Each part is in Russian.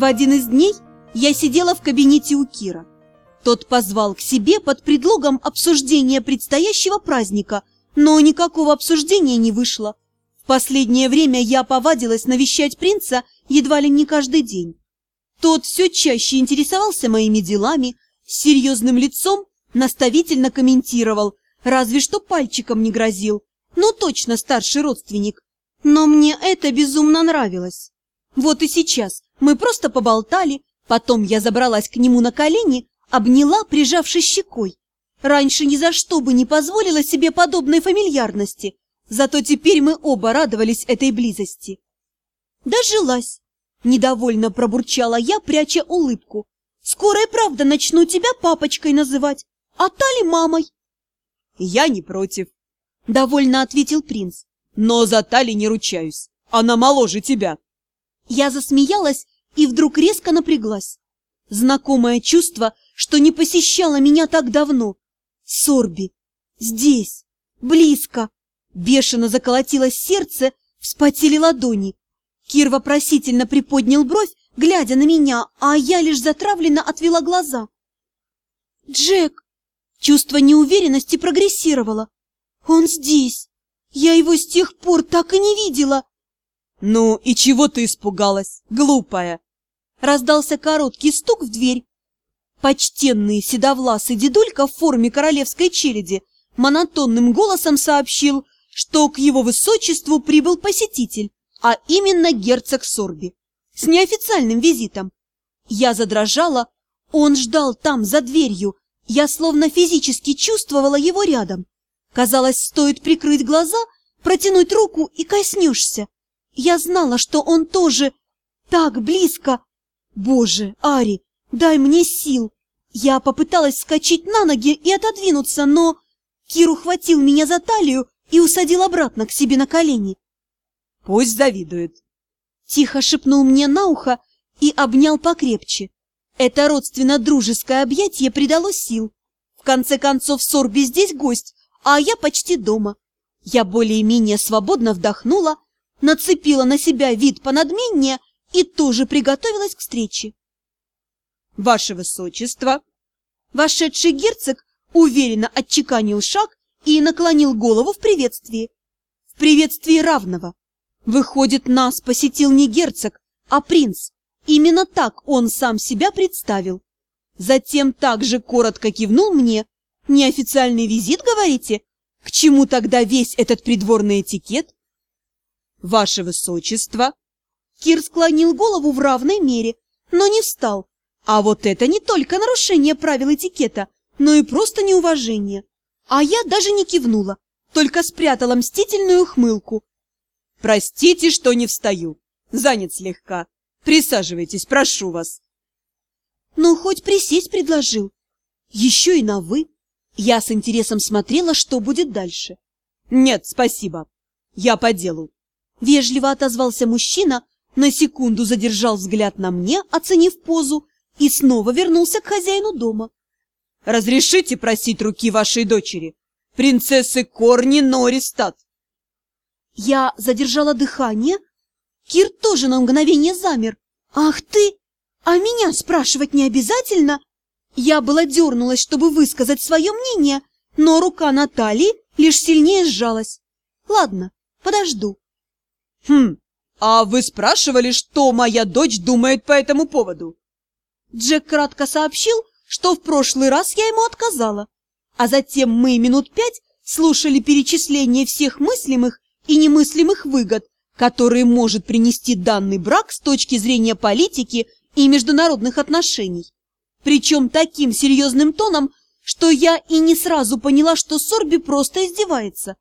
В один из дней я сидела в кабинете у Кира. Тот позвал к себе под предлогом обсуждения предстоящего праздника, но никакого обсуждения не вышло. В последнее время я повадилась навещать принца едва ли не каждый день. Тот все чаще интересовался моими делами, с серьезным лицом наставительно комментировал, разве что пальчиком не грозил. Ну, точно старший родственник. Но мне это безумно нравилось. Вот и сейчас мы просто поболтали, потом я забралась к нему на колени, обняла, прижавшись щекой. Раньше ни за что бы не позволила себе подобной фамильярности, зато теперь мы оба радовались этой близости. Дожилась. Недовольно пробурчала я, пряча улыбку. Скоро и правда начну тебя папочкой называть, а Тали мамой. Я не против, довольно ответил принц. Но за Тали не ручаюсь. Она моложе тебя. Я засмеялась и вдруг резко напряглась. Знакомое чувство, что не посещало меня так давно. Сорби. Здесь. Близко. Бешено заколотилось сердце, вспотели ладони. Кир вопросительно приподнял бровь, глядя на меня, а я лишь затравленно отвела глаза. «Джек!» Чувство неуверенности прогрессировало. «Он здесь! Я его с тех пор так и не видела!» «Ну и чего ты испугалась, глупая?» Раздался короткий стук в дверь. Почтенный седовласый дедулька в форме королевской челяди монотонным голосом сообщил, что к его высочеству прибыл посетитель а именно герцог Сорби, с неофициальным визитом. Я задрожала, он ждал там, за дверью, я словно физически чувствовала его рядом. Казалось, стоит прикрыть глаза, протянуть руку и коснешься. Я знала, что он тоже так близко. Боже, Ари, дай мне сил. Я попыталась вскочить на ноги и отодвинуться, но... Кир ухватил меня за талию и усадил обратно к себе на колени. Пусть завидует. Тихо шепнул мне на ухо и обнял покрепче. Это родственно-дружеское объятие придало сил. В конце концов, Сорби здесь гость, а я почти дома. Я более-менее свободно вдохнула, нацепила на себя вид понадменнее и тоже приготовилась к встрече. «Ваше Высочество!» Вошедший герцог уверенно отчеканил шаг и наклонил голову в приветствии. В приветствии равного. Выходит, нас посетил не герцог, а принц. Именно так он сам себя представил. Затем также коротко кивнул мне. Неофициальный визит, говорите? К чему тогда весь этот придворный этикет? Ваше Высочество! Кир склонил голову в равной мере, но не встал. А вот это не только нарушение правил этикета, но и просто неуважение. А я даже не кивнула, только спрятала мстительную хмылку. Простите, что не встаю. Занят слегка. Присаживайтесь, прошу вас. Ну, хоть присесть предложил. Еще и на «вы». Я с интересом смотрела, что будет дальше. Нет, спасибо. Я по делу. Вежливо отозвался мужчина, на секунду задержал взгляд на мне, оценив позу, и снова вернулся к хозяину дома. «Разрешите просить руки вашей дочери, принцессы Корни Нористат?» Я задержала дыхание. Кир тоже на мгновение замер. «Ах ты! А меня спрашивать не обязательно?» Я была дернулась, чтобы высказать свое мнение, но рука Натальи лишь сильнее сжалась. «Ладно, подожду». «Хм, а вы спрашивали, что моя дочь думает по этому поводу?» Джек кратко сообщил, что в прошлый раз я ему отказала, а затем мы минут пять слушали перечисление всех мыслимых и немыслимых выгод, которые может принести данный брак с точки зрения политики и международных отношений. Причем таким серьезным тоном, что я и не сразу поняла, что Сорби просто издевается.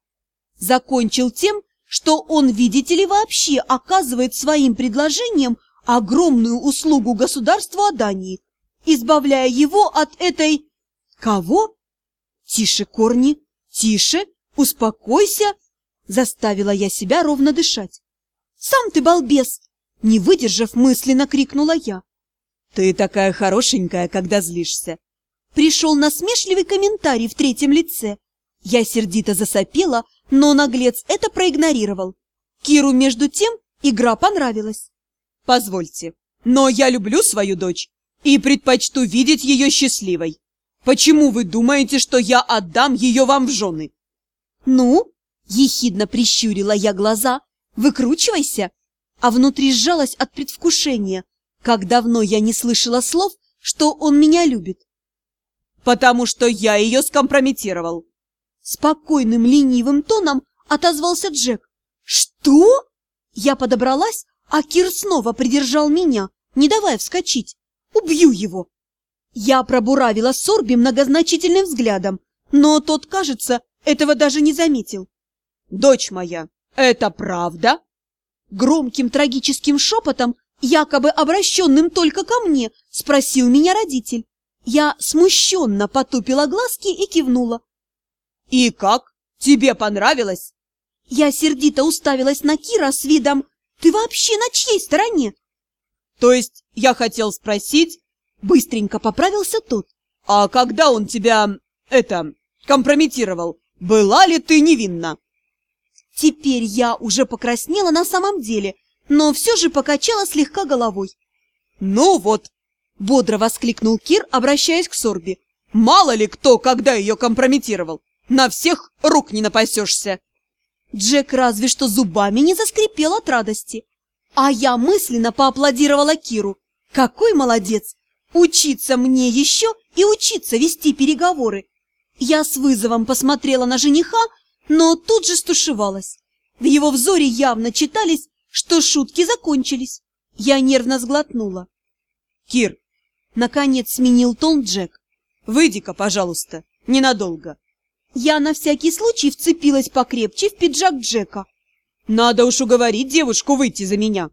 Закончил тем, что он, видите ли, вообще оказывает своим предложением огромную услугу государству Адании, избавляя его от этой... Кого? Тише, Корни, тише, успокойся, Заставила я себя ровно дышать. «Сам ты балбес!» Не выдержав, мысленно крикнула я. «Ты такая хорошенькая, когда злишься!» Пришел насмешливый комментарий в третьем лице. Я сердито засопела, но наглец это проигнорировал. Киру, между тем, игра понравилась. «Позвольте, Но я люблю свою дочь и предпочту видеть ее счастливой. Почему вы думаете, что я отдам ее вам в жены? Ну, ехидно прищурила я глаза. Выкручивайся. А внутри сжалась от предвкушения. Как давно я не слышала слов, что он меня любит. Потому что я ее скомпрометировал. Спокойным ленивым тоном отозвался Джек. Что? Я подобралась, а Кир снова придержал меня, не давая вскочить. Убью его! Я пробуравила Сорби многозначительным взглядом, но тот, кажется, этого даже не заметил. «Дочь моя, это правда?» Громким трагическим шепотом, якобы обращенным только ко мне, спросил меня родитель. Я смущенно потупила глазки и кивнула. «И как? Тебе понравилось?» Я сердито уставилась на Кира с видом «Ты вообще на чьей стороне?» «То есть я хотел спросить...» Быстренько поправился тот. «А когда он тебя, это, компрометировал, была ли ты невинна?» Теперь я уже покраснела на самом деле, но все же покачала слегка головой. «Ну вот!» — бодро воскликнул Кир, обращаясь к Сорби. «Мало ли кто когда ее компрометировал! На всех рук не напасешься!» Джек разве что зубами не заскрипел от радости. А я мысленно поаплодировала Киру. Какой молодец! Учиться мне еще и учиться вести переговоры. Я с вызовом посмотрела на жениха, но тут же стушевалась. В его взоре явно читались, что шутки закончились. Я нервно сглотнула. «Кир!» — наконец сменил тон Джек. «Выйди-ка, пожалуйста, ненадолго». Я на всякий случай вцепилась покрепче в пиджак Джека. «Надо уж уговорить девушку выйти за меня».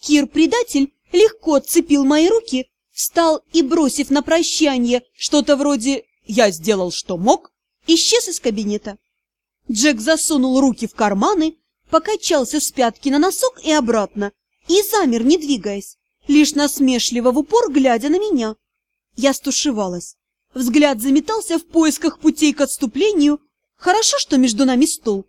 Кир-предатель легко отцепил мои руки, встал и, бросив на прощание что-то вроде «я сделал, что мог», исчез из кабинета. Джек засунул руки в карманы, покачался с пятки на носок и обратно, и замер, не двигаясь, лишь насмешливо в упор глядя на меня. Я стушевалась. Взгляд заметался в поисках путей к отступлению. Хорошо, что между нами стол.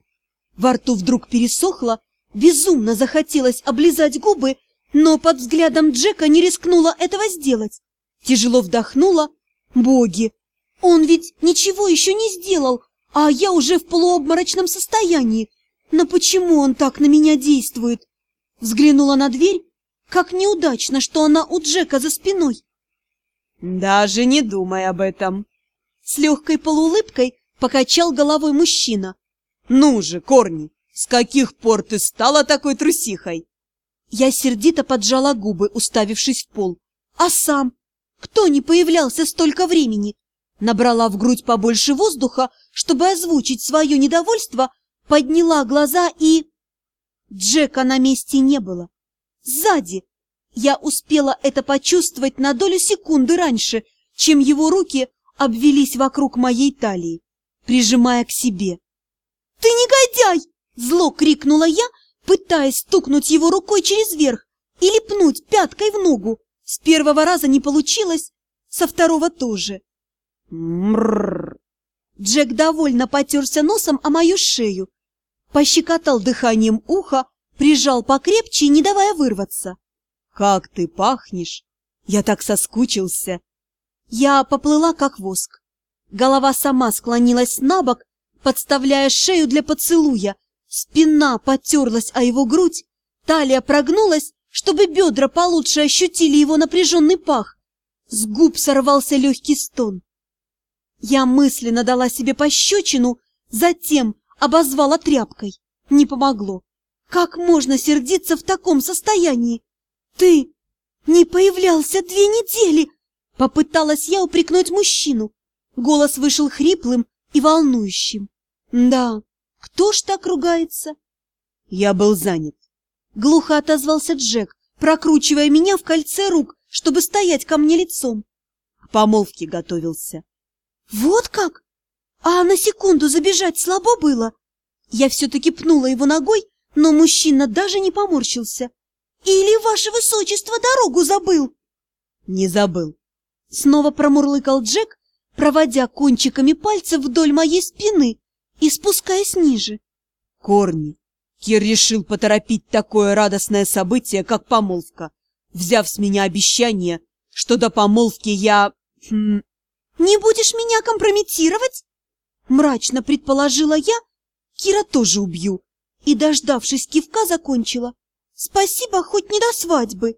Во рту вдруг пересохло, безумно захотелось облизать губы, но под взглядом Джека не рискнула этого сделать. Тяжело вдохнула. Боги! Он ведь ничего еще не сделал, а я уже в полуобморочном состоянии. Но почему он так на меня действует? Взглянула на дверь. Как неудачно, что она у Джека за спиной. Даже не думай об этом. С легкой полуулыбкой покачал головой мужчина. Ну же, Корни, с каких пор ты стала такой трусихой? Я сердито поджала губы, уставившись в пол. А сам? Кто не появлялся столько времени? Набрала в грудь побольше воздуха, чтобы озвучить свое недовольство, подняла глаза и... Джека на месте не было. Сзади, я успела это почувствовать на долю секунды раньше, чем его руки обвелись вокруг моей талии, прижимая к себе. «Ты негодяй!» — зло крикнула я, пытаясь стукнуть его рукой через верх или пнуть пяткой в ногу. С первого раза не получилось, со второго тоже. Мрррр! Джек довольно потерся носом о мою шею, пощекотал дыханием ухо, прижал покрепче, не давая вырваться. Как ты пахнешь! Я так соскучился!» Я поплыла, как воск. Голова сама склонилась на бок, подставляя шею для поцелуя. Спина потерлась о его грудь, талия прогнулась, чтобы бедра получше ощутили его напряженный пах. С губ сорвался легкий стон. Я мысленно дала себе пощечину, затем обозвала тряпкой. Не помогло. Как можно сердиться в таком состоянии? «Ты не появлялся две недели!» Попыталась я упрекнуть мужчину. Голос вышел хриплым и волнующим. «Да, кто ж так ругается?» «Я был занят», — глухо отозвался Джек, прокручивая меня в кольце рук, чтобы стоять ко мне лицом. К помолвке готовился. «Вот как? А на секунду забежать слабо было?» Я все-таки пнула его ногой, но мужчина даже не поморщился. Или ваше высочество дорогу забыл? Не забыл. Снова промурлыкал Джек, проводя кончиками пальцев вдоль моей спины и спускаясь ниже. Корни. Кир решил поторопить такое радостное событие, как помолвка. взяв с меня обещание, что до помолвки я... Хм, «Не будешь меня компрометировать?» Мрачно предположила я, Кира тоже убью. И, дождавшись кивка, закончила. «Спасибо, хоть не до свадьбы».